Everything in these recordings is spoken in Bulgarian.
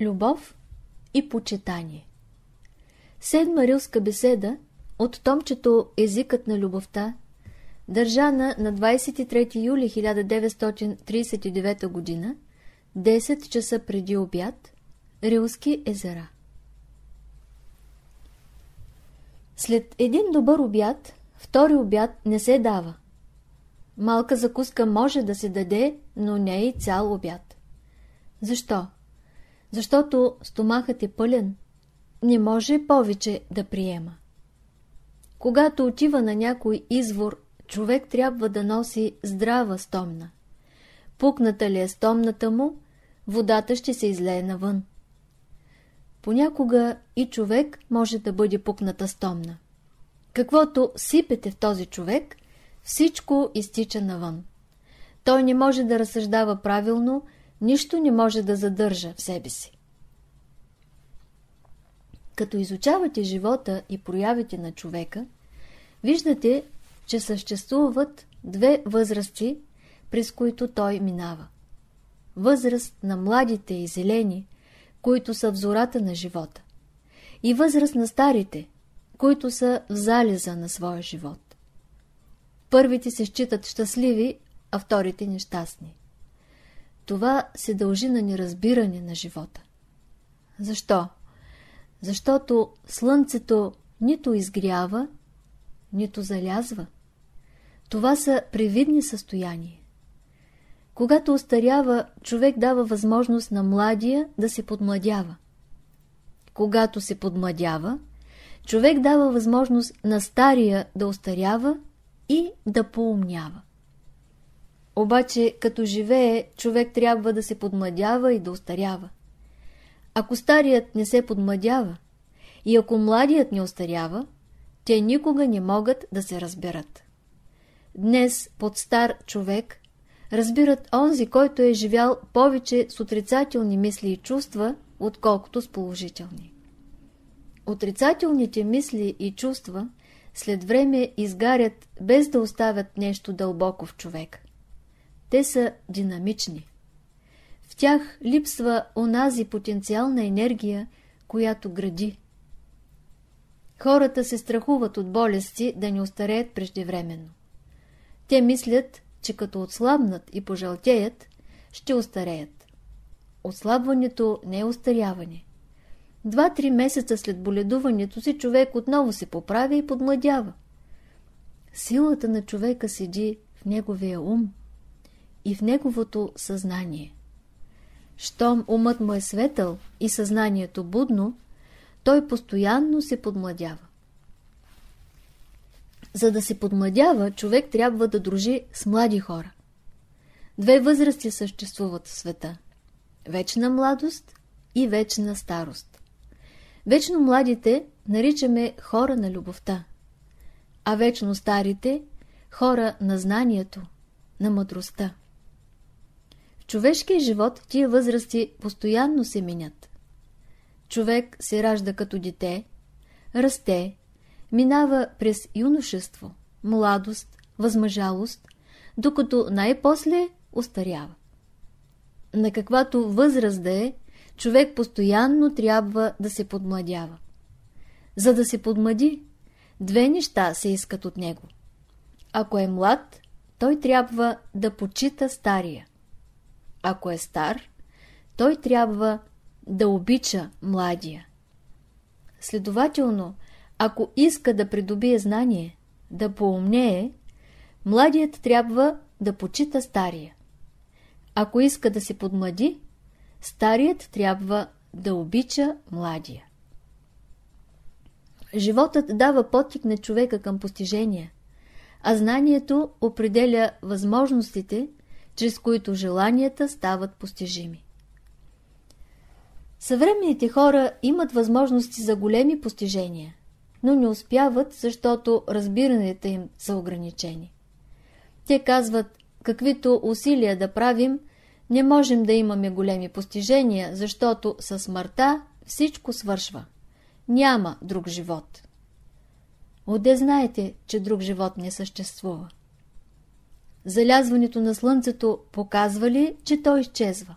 Любов и почитание Седма рилска беседа от томчето Езикът на любовта, държана на 23 юли 1939 г., 10 часа преди обяд, Рилски езера. След един добър обяд, втори обяд не се дава. Малка закуска може да се даде, но не и цял обяд. Защо? Защото стомахът е пълен, не може повече да приема. Когато отива на някой извор, човек трябва да носи здрава стомна. Пукната ли е стомната му, водата ще се излее навън. Понякога и човек може да бъде пукната стомна. Каквото сипете в този човек, всичко изтича навън. Той не може да разсъждава правилно, нищо не може да задържа в себе си. Като изучавате живота и проявите на човека, виждате, че съществуват две възрасти, през които той минава. Възраст на младите и зелени, които са в зората на живота, и възраст на старите, които са в залеза на своя живот. Първите се считат щастливи, а вторите нещастни. Това се дължи на неразбиране на живота. Защо? Защото слънцето нито изгрява, нито залязва. Това са привидни състояния. Когато остарява, човек дава възможност на младия да се подмладява. Когато се подмладява, човек дава възможност на стария да остарява и да поумнява. Обаче, като живее, човек трябва да се подмладява и да остарява. Ако старият не се подмладява и ако младият не остарява, те никога не могат да се разберат. Днес под стар човек разбират онзи, който е живял повече с отрицателни мисли и чувства, отколкото с положителни. Отрицателните мисли и чувства след време изгарят без да оставят нещо дълбоко в човек. Те са динамични. В тях липсва онази потенциална енергия, която гради. Хората се страхуват от болести да не остареят преждевременно. Те мислят, че като отслабнат и пожълтеят, ще остареят. Отслабването не е остаряване. Два-три месеца след боледуването си човек отново се поправя и подмладява. Силата на човека седи в неговия ум и в неговото съзнание. Щом умът му е светъл и съзнанието будно, той постоянно се подмладява. За да се подмладява, човек трябва да дружи с млади хора. Две възрасти съществуват в света – вечна младост и вечна старост. Вечно младите наричаме хора на любовта, а вечно старите – хора на знанието, на мъдростта. Човешкия живот тия възрасти постоянно се минят. Човек се ражда като дете, расте, минава през юношество, младост, възмъжалост, докато най-после остарява. На каквато възраст да е, човек постоянно трябва да се подмладява. За да се подмлади, две неща се искат от него. Ако е млад, той трябва да почита стария. Ако е стар, той трябва да обича младия. Следователно, ако иска да придобие знание, да поумнее, младият трябва да почита стария. Ако иска да се подмлади, старият трябва да обича младия. Животът дава потик на човека към постижения, а знанието определя възможностите, чрез които желанията стават постижими. Съвременните хора имат възможности за големи постижения, но не успяват, защото разбиранията им са ограничени. Те казват, каквито усилия да правим, не можем да имаме големи постижения, защото със смъртта всичко свършва. Няма друг живот. Оде знаете, че друг живот не съществува? Залязването на слънцето показва ли, че той изчезва?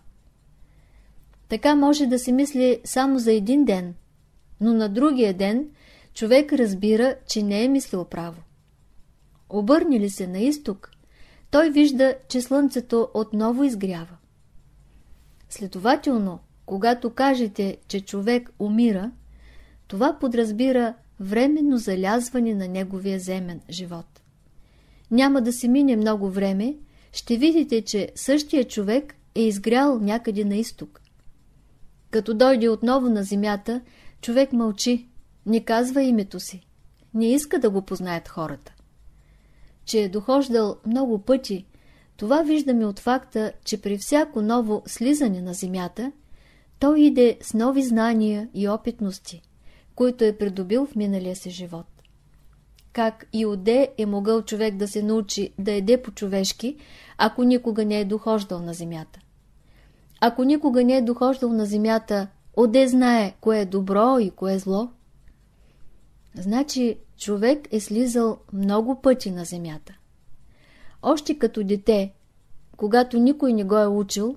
Така може да се мисли само за един ден, но на другия ден човек разбира, че не е мислил право. Обърни ли се на изток, той вижда, че слънцето отново изгрява. Следователно, когато кажете, че човек умира, това подразбира временно залязване на неговия земен живот. Няма да се мине много време, ще видите, че същия човек е изгрял някъде на изток. Като дойде отново на земята, човек мълчи, не казва името си, не иска да го познаят хората. Че е дохождал много пъти, това виждаме от факта, че при всяко ново слизане на земята, той иде с нови знания и опитности, които е придобил в миналия си живот. Как и оде е могъл човек да се научи да еде по-човешки, ако никога не е дохождал на земята? Ако никога не е дохождал на земята, оде знае кое е добро и кое е зло? Значи човек е слизал много пъти на земята. Още като дете, когато никой не го е учил,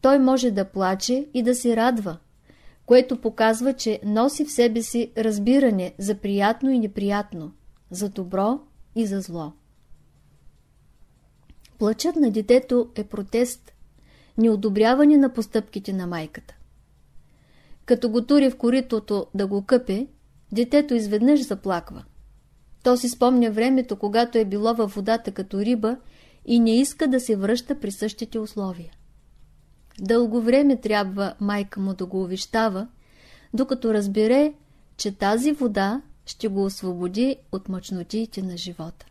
той може да плаче и да се радва, което показва, че носи в себе си разбиране за приятно и неприятно, за добро и за зло. Плачът на детето е протест, неодобряване на постъпките на майката. Като го тури в коритото да го къпе, детето изведнъж заплаква. То си спомня времето, когато е било във водата като риба и не иска да се връща при същите условия. Дълго време трябва майка му да го увещава, докато разбере, че тази вода ще го освободи от мъчнотиите на живота.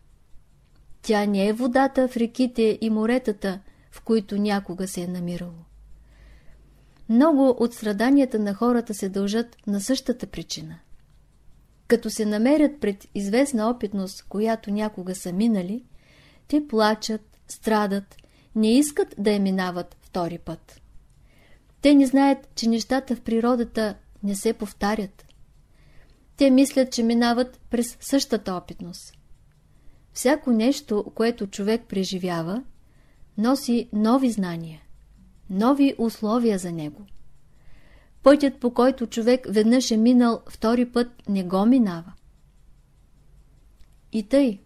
Тя не е водата в реките и моретата, в които някога се е намирало. Много от страданията на хората се дължат на същата причина. Като се намерят пред известна опитност, която някога са минали, те плачат, страдат, не искат да я минават втори път. Те не знаят, че нещата в природата не се повтарят. Те мислят, че минават през същата опитност. Всяко нещо, което човек преживява, носи нови знания, нови условия за него. Пътят, по който човек веднъж е минал, втори път не го минава. И тъй,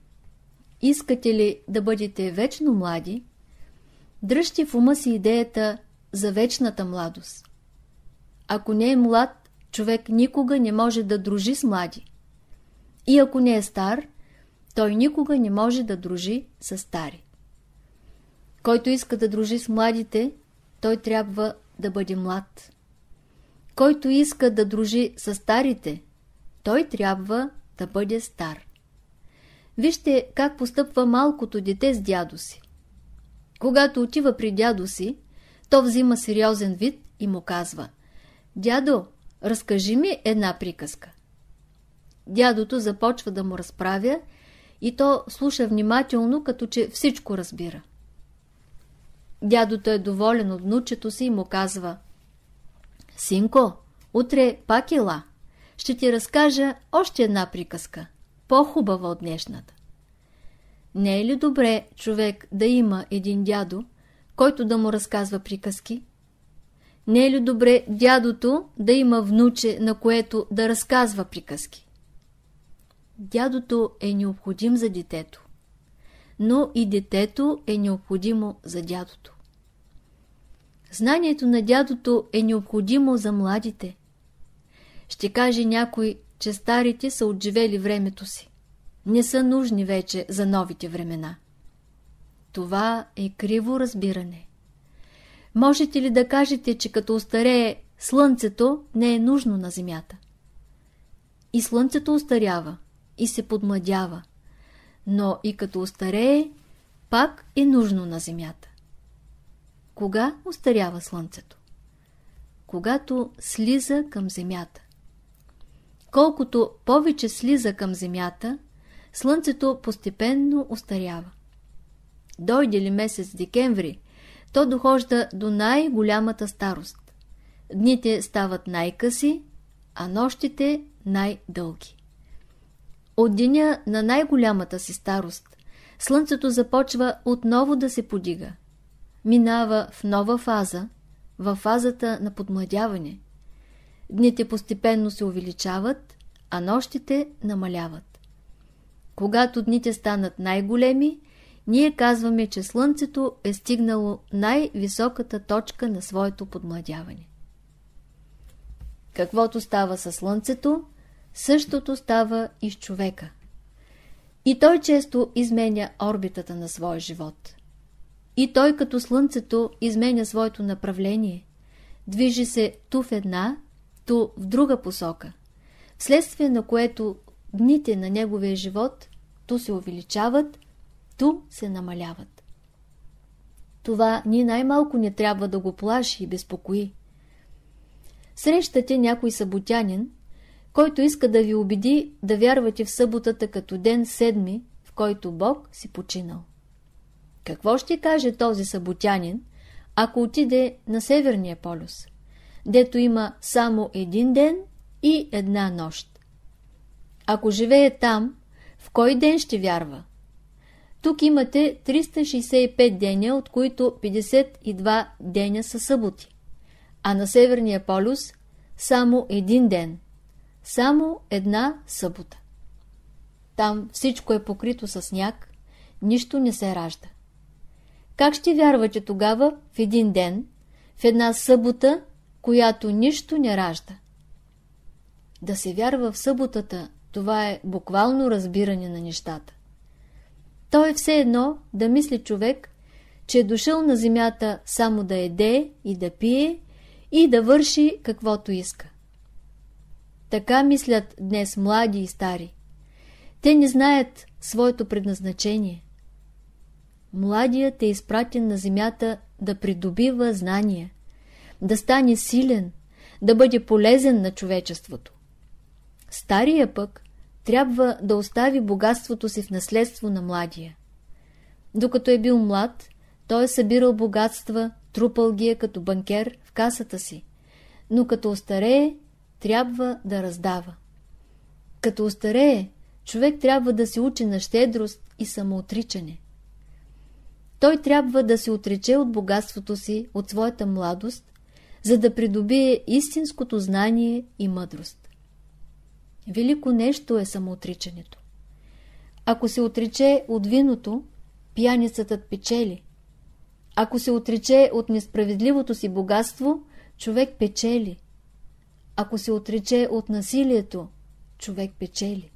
искате ли да бъдете вечно млади, дръжте в ума си идеята за вечната младост. Ако не е млад, човек никога не може да дружи с млади. И ако не е стар, той никога не може да дружи с стари. Който иска да дружи с младите, той трябва да бъде млад. Който иска да дружи с старите, той трябва да бъде стар. Вижте как постъпва малкото дете с дядо си. Когато отива при дядо си, то взима сериозен вид и му казва «Дядо, разкажи ми една приказка». Дядото започва да му разправя и то слуша внимателно, като че всичко разбира. Дядото е доволен от внучето си и му казва Синко, утре пак ела. Ще ти разкажа още една приказка, по-хубава от днешната. Не е ли добре човек да има един дядо, който да му разказва приказки? Не е ли добре дядото да има внуче, на което да разказва приказки? Дядото е необходим за детето, но и детето е необходимо за дядото. Знанието на дядото е необходимо за младите. Ще каже някой, че старите са отживели времето си. Не са нужни вече за новите времена. Това е криво разбиране. Можете ли да кажете, че като остарее Слънцето не е нужно на Земята? И Слънцето остарява, и се подмладява, но и като остарее, пак е нужно на Земята. Кога остарява Слънцето? Когато слиза към Земята. Колкото повече слиза към Земята, Слънцето постепенно остарява. Дойде ли месец декември, то дохожда до най-голямата старост. Дните стават най-къси, а нощите най-дълги. От деня на най-голямата си старост, Слънцето започва отново да се подига. Минава в нова фаза, в фазата на подмладяване. Дните постепенно се увеличават, а нощите намаляват. Когато дните станат най-големи, ние казваме, че Слънцето е стигнало най-високата точка на своето подмладяване. Каквото става със Слънцето, същото става и с човека. И той често изменя орбитата на своя живот. И той като Слънцето изменя своето направление. Движи се ту в една, ту в друга посока, вследствие на което дните на неговия живот ту се увеличават, ту се намаляват. Това ни най-малко не трябва да го плаши и безпокои. Срещате някой съботянин, който иска да ви убеди да вярвате в съботата като ден седми, в който Бог си починал. Какво ще каже този съботянин, ако отиде на Северния полюс, дето има само един ден и една нощ? Ако живее там, в кой ден ще вярва? Тук имате 365 деня, от които 52 деня са съботи, а на Северния полюс само един ден, само една събота. Там всичко е покрито с сняг, нищо не се ражда. Как ще вярвате тогава в един ден, в една събота, която нищо не ражда? Да се вярва в съботата, това е буквално разбиране на нещата. То е все едно да мисли човек, че е дошъл на земята само да еде и да пие и да върши каквото иска. Така мислят днес млади и стари. Те не знаят своето предназначение. Младият е изпратен на земята да придобива знания, да стане силен, да бъде полезен на човечеството. Стария пък трябва да остави богатството си в наследство на младия. Докато е бил млад, той е събирал богатства, трупал ги е като банкер в касата си, но като остарее, трябва да раздава. Като остарее, човек трябва да се учи на щедрост и самоотричане. Той трябва да се отрече от богатството си, от своята младост, за да придобие истинското знание и мъдрост. Велико нещо е самоотричането. Ако се отрече от виното, пияницата печели. Ако се отрече от несправедливото си богатство, човек печели. Ако се отрече от насилието, човек печели.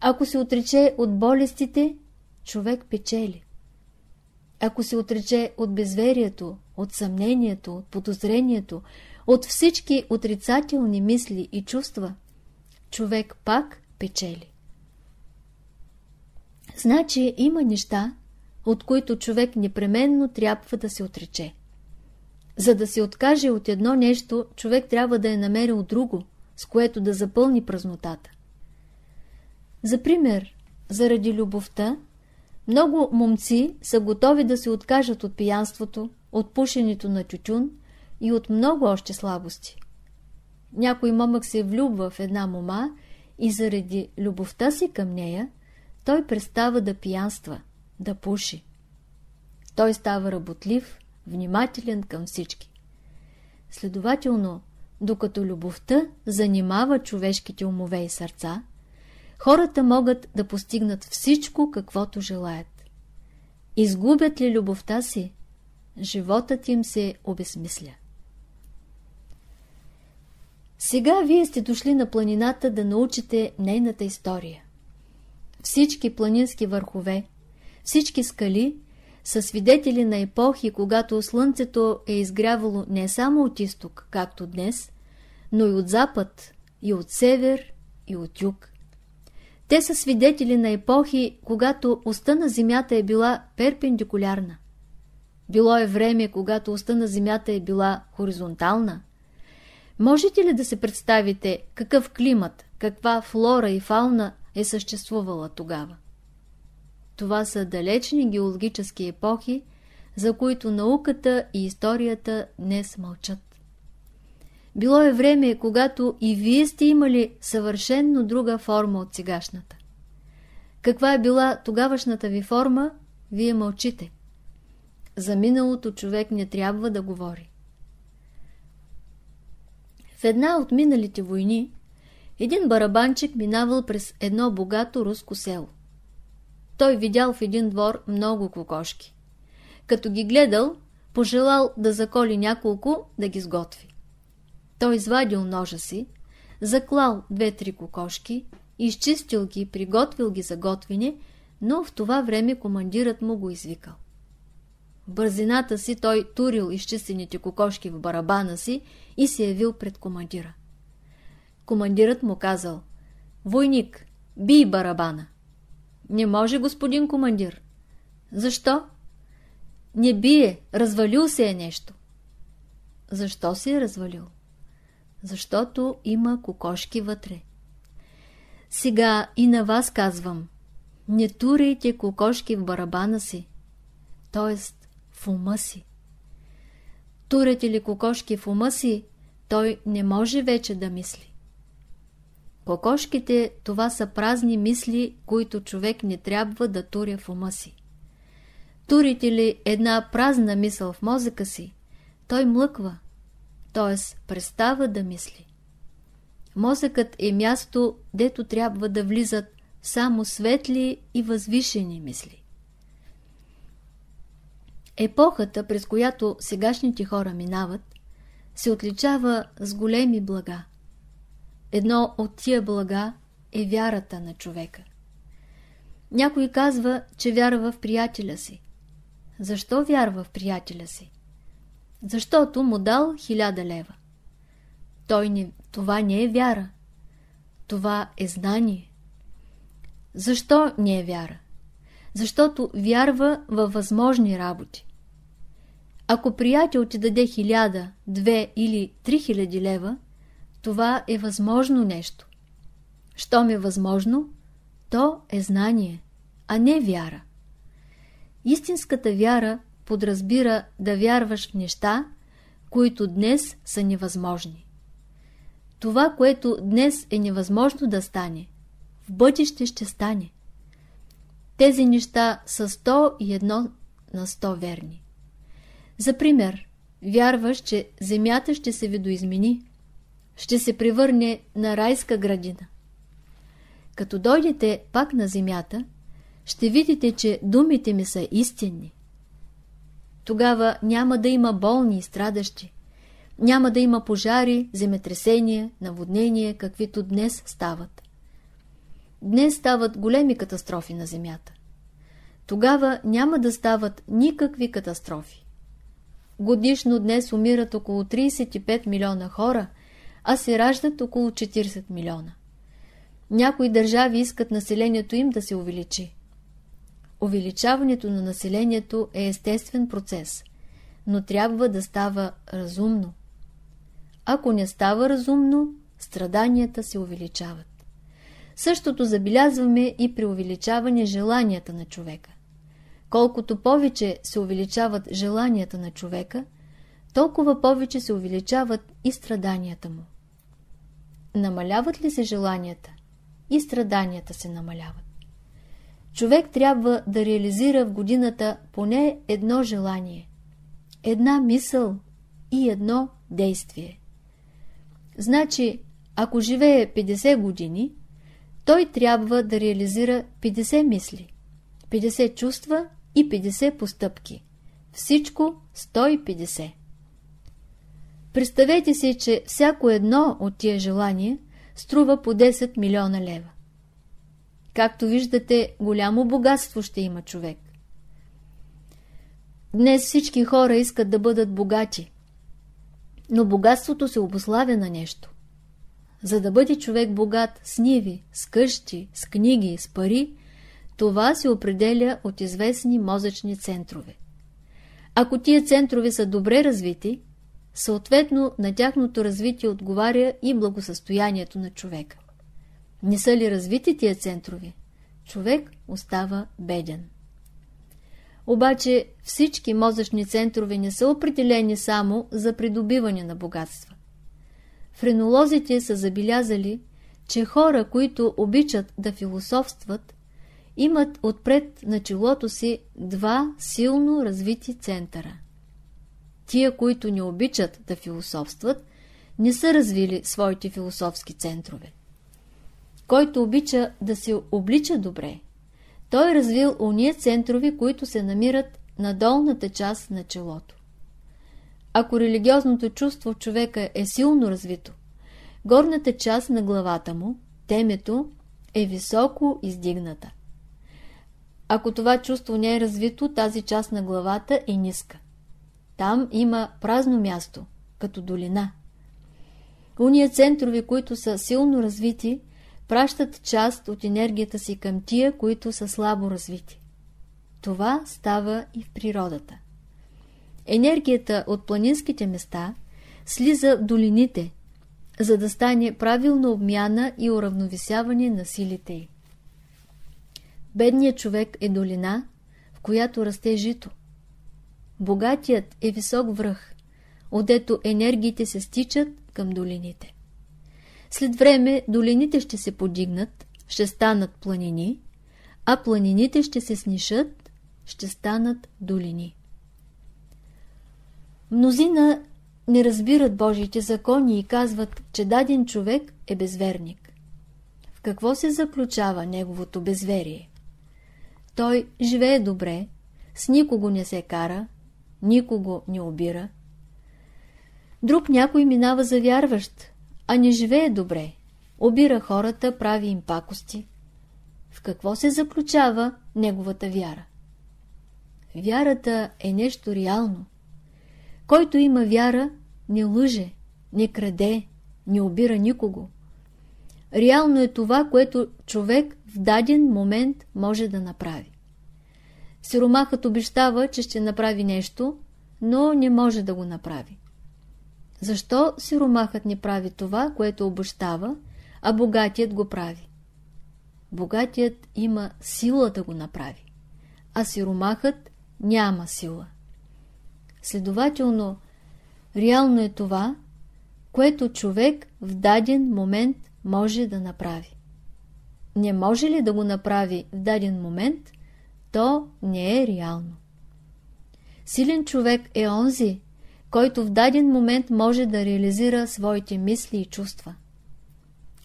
Ако се отрече от болестите, човек печели. Ако се отрече от безверието, от съмнението, от подозрението, от всички отрицателни мисли и чувства, човек пак печели. Значи има неща, от които човек непременно трябва да се отрече. За да се откаже от едно нещо, човек трябва да е намерил друго, с което да запълни празнотата. За пример, заради любовта, много момци са готови да се откажат от пиянството, от пушенето на тютюн и от много още слабости. Някой момък се влюбва в една мома и заради любовта си към нея, той престава да пиянства, да пуши. Той става работлив, внимателен към всички. Следователно, докато любовта занимава човешките умове и сърца, хората могат да постигнат всичко, каквото желаят. Изгубят ли любовта си, животът им се обесмисля. Сега вие сте дошли на планината да научите нейната история. Всички планински върхове, всички скали са свидетели на епохи, когато слънцето е изгрявало не само от изток, както днес, но и от запад, и от север, и от юг. Те са свидетели на епохи, когато уста на Земята е била перпендикулярна. Било е време, когато уста на Земята е била хоризонтална. Можете ли да се представите какъв климат, каква флора и фауна е съществувала тогава? Това са далечни геологически епохи, за които науката и историята днес мълчат. Било е време, когато и вие сте имали съвършенно друга форма от сегашната. Каква е била тогавашната ви форма, вие мълчите. За миналото човек не трябва да говори. В една от миналите войни един барабанчик минавал през едно богато руско село. Той видял в един двор много кокошки. Като ги гледал, пожелал да заколи няколко, да ги сготви. Той извадил ножа си, заклал две-три кокошки, изчистил ги, приготвил ги за готвене, но в това време командирът му го извикал. Бързината си той турил изчистените кокошки в барабана си и се явил пред командира. Командирът му казал, «Войник, бий барабана!» «Не може, господин командир!» «Защо?» «Не бие, развалил се е нещо!» «Защо се е развалил?» «Защото има кокошки вътре!» Сега и на вас казвам, не турайте кокошки в барабана си, т.е. в ума си. Турете ли кокошки в ума си, той не може вече да мисли. Кокошките това са празни мисли, които човек не трябва да туря в ума си. Турите ли една празна мисъл в мозъка си, той млъква, т.е. престава да мисли. Мозъкът е място, дето трябва да влизат само светли и възвишени мисли. Епохата, през която сегашните хора минават, се отличава с големи блага. Едно от тия блага е вярата на човека. Някой казва, че вярва в приятеля си. Защо вярва в приятеля си? Защото му дал хиляда лева. Той не, това не е вяра. Това е знание. Защо не е вяра? Защото вярва във възможни работи. Ако приятел ти даде хиляда, две или три хиляди лева, това е възможно нещо. Щом е възможно, то е знание, а не вяра. Истинската вяра подразбира да вярваш в неща, които днес са невъзможни. Това, което днес е невъзможно да стане, в бъдеще ще стане. Тези неща са 101 на 100 верни. За пример, вярваш, че земята ще се видоизмени, ще се превърне на райска градина. Като дойдете пак на земята, ще видите, че думите ми са истинни. Тогава няма да има болни и страдащи. Няма да има пожари, земетресения, наводнения, каквито днес стават. Днес стават големи катастрофи на Земята. Тогава няма да стават никакви катастрофи. Годишно днес умират около 35 милиона хора, а се раждат около 40 милиона. Някои държави искат населението им да се увеличи. Увеличаването на населението е естествен процес, но трябва да става разумно. Ако не става разумно, страданията се увеличават. Същото забелязваме и при увеличаване желанията на човека. Колкото повече се увеличават желанията на човека, толкова повече се увеличават и страданията му. Намаляват ли се желанията? И страданията се намаляват. Човек трябва да реализира в годината поне едно желание, една мисъл и едно действие. Значи, ако живее 50 години, той трябва да реализира 50 мисли, 50 чувства и 50 постъпки. Всичко 150. Представете си, че всяко едно от тия желания струва по 10 милиона лева. Както виждате, голямо богатство ще има човек. Днес всички хора искат да бъдат богати, но богатството се обославя на нещо. За да бъде човек богат с ниви, с къщи, с книги, с пари, това се определя от известни мозъчни центрове. Ако тия центрове са добре развити, съответно на тяхното развитие отговаря и благосъстоянието на човека. Не са ли развити тия центрове? Човек остава беден. Обаче всички мозъчни центрове не са определени само за придобиване на богатства. Френолозите са забелязали, че хора, които обичат да философстват, имат отпред на челото си два силно развити центъра. Тия, които не обичат да философстват, не са развили своите философски центрове. Който обича да се облича добре, той е развил уния центрови, които се намират на долната част на челото. Ако религиозното чувство в човека е силно развито, горната част на главата му, темето, е високо издигната. Ако това чувство не е развито, тази част на главата е ниска. Там има празно място, като долина. Уния центрови, които са силно развити, пращат част от енергията си към тия, които са слабо развити. Това става и в природата. Енергията от планинските места слиза в долините, за да стане правилна обмяна и уравновесяване на силите й. Бедният човек е долина, в която расте жито. Богатият е висок връх, отдето енергиите се стичат към долините. След време долините ще се подигнат, ще станат планини, а планините ще се снишат, ще станат долини. Мнозина не разбират Божиите закони и казват, че даден човек е безверник. В какво се заключава неговото безверие? Той живее добре, с никого не се кара, никого не обира. Друг някой минава за вярващ, а не живее добре, обира хората, прави им пакости. В какво се заключава неговата вяра? Вярата е нещо реално. Който има вяра, не лъже, не краде, не обира никого. Реално е това, което човек даден момент може да направи. Сиромахът обещава, че ще направи нещо, но не може да го направи. Защо сиромахът не прави това, което обещава, а богатият го прави? Богатият има сила да го направи, а сиромахът няма сила. Следователно, реално е това, което човек в даден момент може да направи. Не може ли да го направи в даден момент, то не е реално. Силен човек е онзи, който в даден момент може да реализира своите мисли и чувства.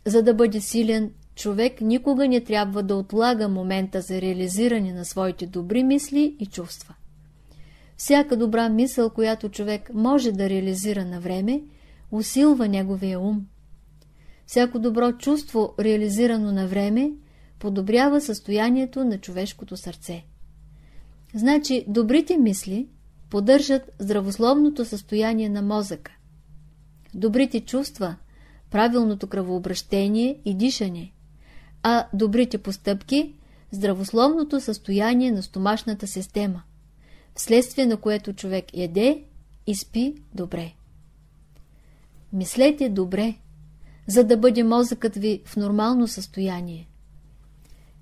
За да бъде силен, човек никога не трябва да отлага момента за реализиране на своите добри мисли и чувства. Всяка добра мисъл, която човек може да реализира на време, усилва неговия ум. Всяко добро чувство, реализирано на време, подобрява състоянието на човешкото сърце. Значи, добрите мисли поддържат здравословното състояние на мозъка. Добрите чувства, правилното кръвообращение и дишане, а добрите постъпки – здравословното състояние на стомашната система, вследствие на което човек яде и спи добре. Мислете добре, за да бъде мозъкът ви в нормално състояние.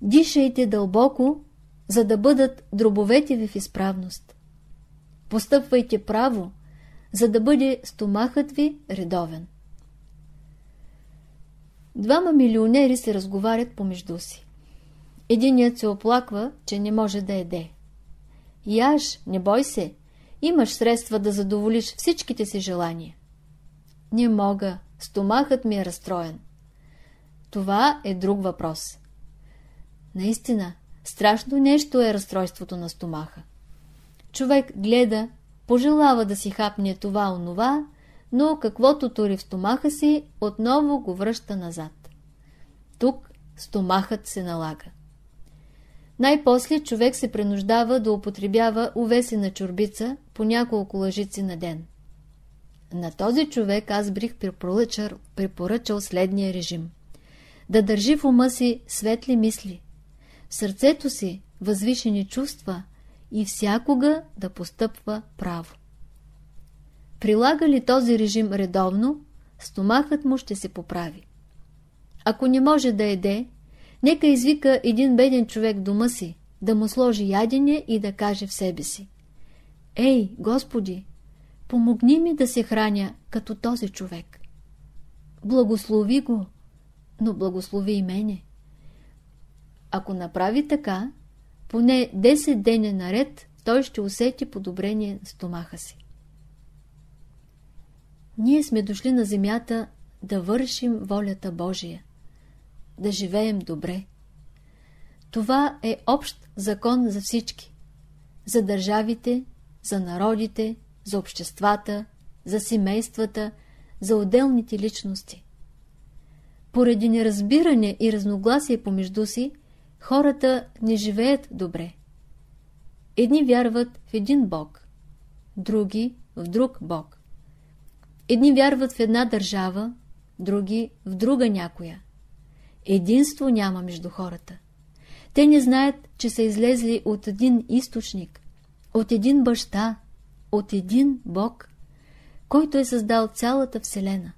Дишайте дълбоко, за да бъдат дробовете ви в изправност. Постъпвайте право, за да бъде стомахът ви редовен. Двама милионери се разговарят помежду си. Единият се оплаква, че не може да еде. Яж, не бой се, имаш средства да задоволиш всичките си желания. Не мога, стомахът ми е разстроен. Това е друг въпрос. Наистина, страшно нещо е разстройството на стомаха. Човек гледа, пожелава да си хапне това-онова, но каквото тури в стомаха си, отново го връща назад. Тук стомахът се налага. Най-после човек се принуждава да употребява увесена чорбица по няколко лъжици на ден. На този човек аз бих препоръчал, препоръчал следния режим. Да държи в ума си светли мисли, в сърцето си възвишени чувства и всякога да постъпва право. Прилага ли този режим редовно, стомахът му ще се поправи. Ако не може да еде, нека извика един беден човек дома си, да му сложи ядене и да каже в себе си. Ей, Господи, помогни ми да се храня като този човек. Благослови го, но благослови и мене. Ако направи така, поне 10 деня наред той ще усети подобрение на стомаха си. ние сме дошли на земята да вършим волята Божия, да живеем добре. Това е общ закон за всички. За държавите, за народите, за обществата, за семействата, за отделните личности. Поради неразбиране и разногласие помежду си, хората не живеят добре. Едни вярват в един Бог, други в друг Бог. Едни вярват в една държава, други в друга някоя. Единство няма между хората. Те не знаят, че са излезли от един източник, от един баща, от един Бог, който е създал цялата Вселена.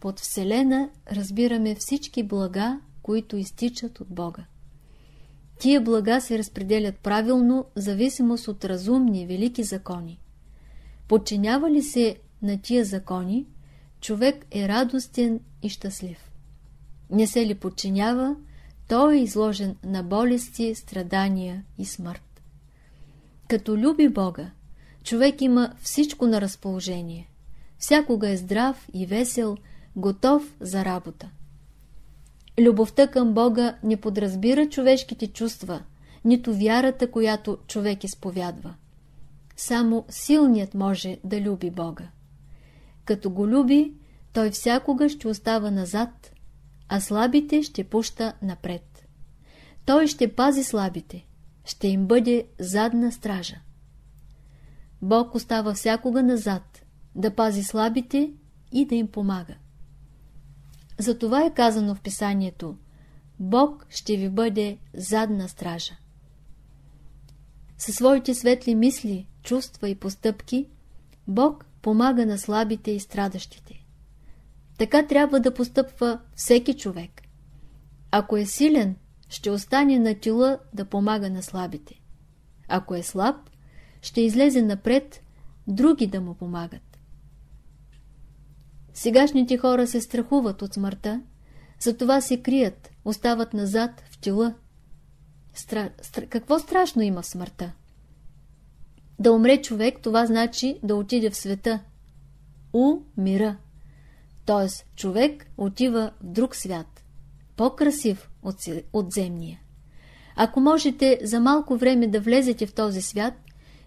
Под Вселена разбираме всички блага, които изтичат от Бога. Тия блага се разпределят правилно, в зависимост от разумни, велики закони. Подчинява ли се на тия закони, човек е радостен и щастлив. Не се ли подчинява, той е изложен на болести, страдания и смърт. Като люби Бога, човек има всичко на разположение. Всякога е здрав и весел, готов за работа. Любовта към Бога не подразбира човешките чувства, нито вярата, която човек изповядва. Само силният може да люби Бога. Като го люби, той всякога ще остава назад, а слабите ще пуща напред. Той ще пази слабите, ще им бъде задна стража. Бог остава всякога назад, да пази слабите и да им помага. Затова е казано в писанието Бог ще ви бъде задна стража. Със своите светли мисли, чувства и постъпки, Бог помага на слабите и страдащите. Така трябва да постъпва всеки човек. Ако е силен, ще остане на тила да помага на слабите. Ако е слаб, ще излезе напред други да му помагат. Сегашните хора се страхуват от смъртта, затова се крият, остават назад в тила. Стра... Стра... Какво страшно има в смъртта? Да умре човек, това значи да отиде в света. У мира. Тоест, човек отива в друг свят, по-красив от, от земния. Ако можете за малко време да влезете в този свят,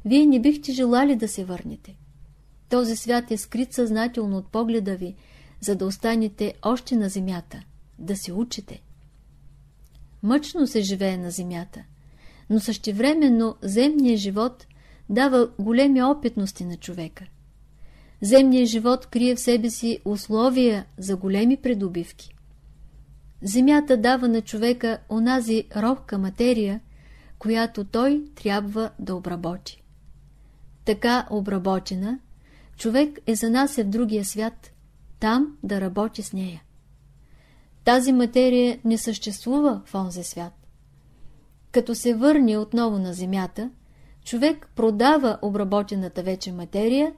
вие не бихте желали да се върнете. Този свят е скрит съзнателно от погледа ви, за да останете още на земята, да се учите. Мъчно се живее на земята, но същевременно земният живот дава големи опитности на човека. Земният живот крие в себе си условия за големи предобивки. Земята дава на човека онази робка материя, която той трябва да обработи. Така обработена, човек е занася в другия свят, там да работи с нея. Тази материя не съществува в онзи свят. Като се върне отново на земята, човек продава обработената вече материя,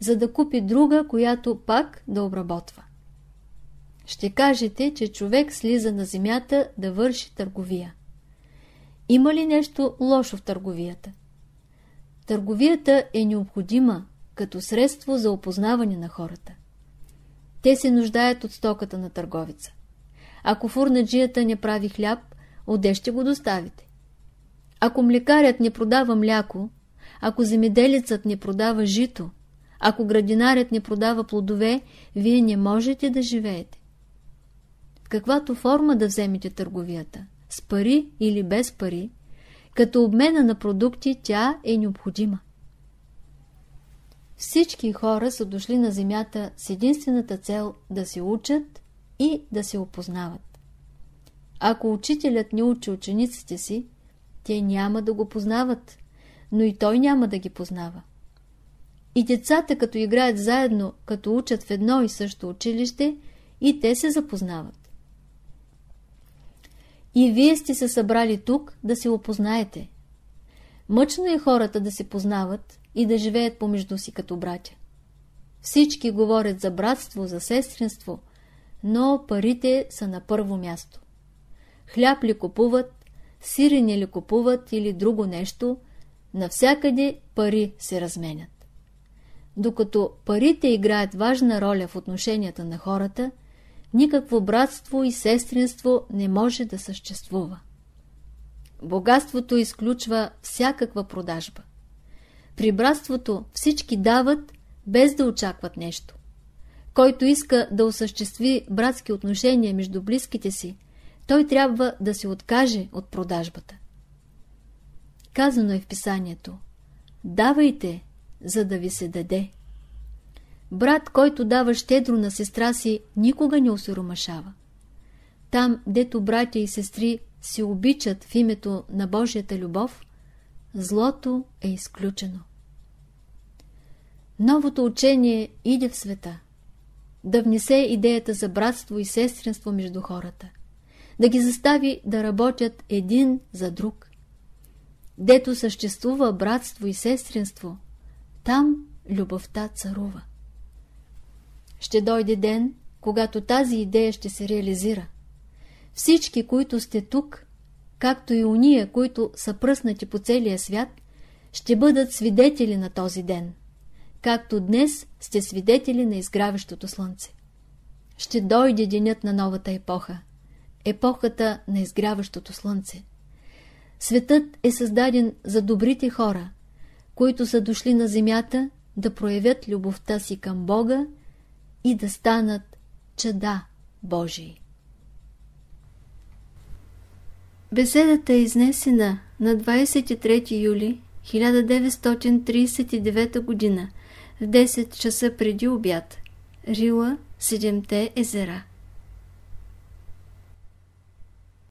за да купи друга, която пак да обработва. Ще кажете, че човек слиза на земята да върши търговия. Има ли нещо лошо в търговията? Търговията е необходима като средство за опознаване на хората. Те се нуждаят от стоката на търговица. Ако фурнаджията не прави хляб, отде ще го доставите? Ако млекарят не продава мляко, ако земеделецът не продава жито, ако градинарят не продава плодове, вие не можете да живеете. Каквато форма да вземете търговията, с пари или без пари, като обмена на продукти тя е необходима. Всички хора са дошли на земята с единствената цел да се учат и да се опознават. Ако учителят не учи учениците си, те няма да го познават, но и той няма да ги познава. И децата, като играят заедно, като учат в едно и също училище, и те се запознават. И вие сте се събрали тук да се опознаете. Мъчно е хората да се познават и да живеят помежду си като братя. Всички говорят за братство, за сестринство, но парите са на първо място. Хляб ли купуват, сирене ли купуват или друго нещо, навсякъде пари се разменят. Докато парите играят важна роля в отношенията на хората, никакво братство и сестринство не може да съществува. Богатството изключва всякаква продажба. При братството всички дават, без да очакват нещо. Който иска да осъществи братски отношения между близките си, той трябва да се откаже от продажбата. Казано е в писанието Давайте, за да ви се даде. Брат, който дава щедро на сестра си, никога не осиромашава. Там, дето братя и сестри се обичат в името на Божията любов, злото е изключено. Новото учение иде в света. Да внесе идеята за братство и сестринство между хората. Да ги застави да работят един за друг. Дето съществува братство и сестринство, там любовта царува. Ще дойде ден, когато тази идея ще се реализира. Всички, които сте тук, както и уния, които са пръснати по целия свят, ще бъдат свидетели на този ден, както днес сте свидетели на изграващото слънце. Ще дойде денят на новата епоха, епохата на изграващото слънце. Светът е създаден за добрите хора, които са дошли на земята да проявят любовта си към Бога и да станат чада Божии. Беседата е изнесена на 23 юли 1939 г. в 10 часа преди обяд. Рила, Седемте езера.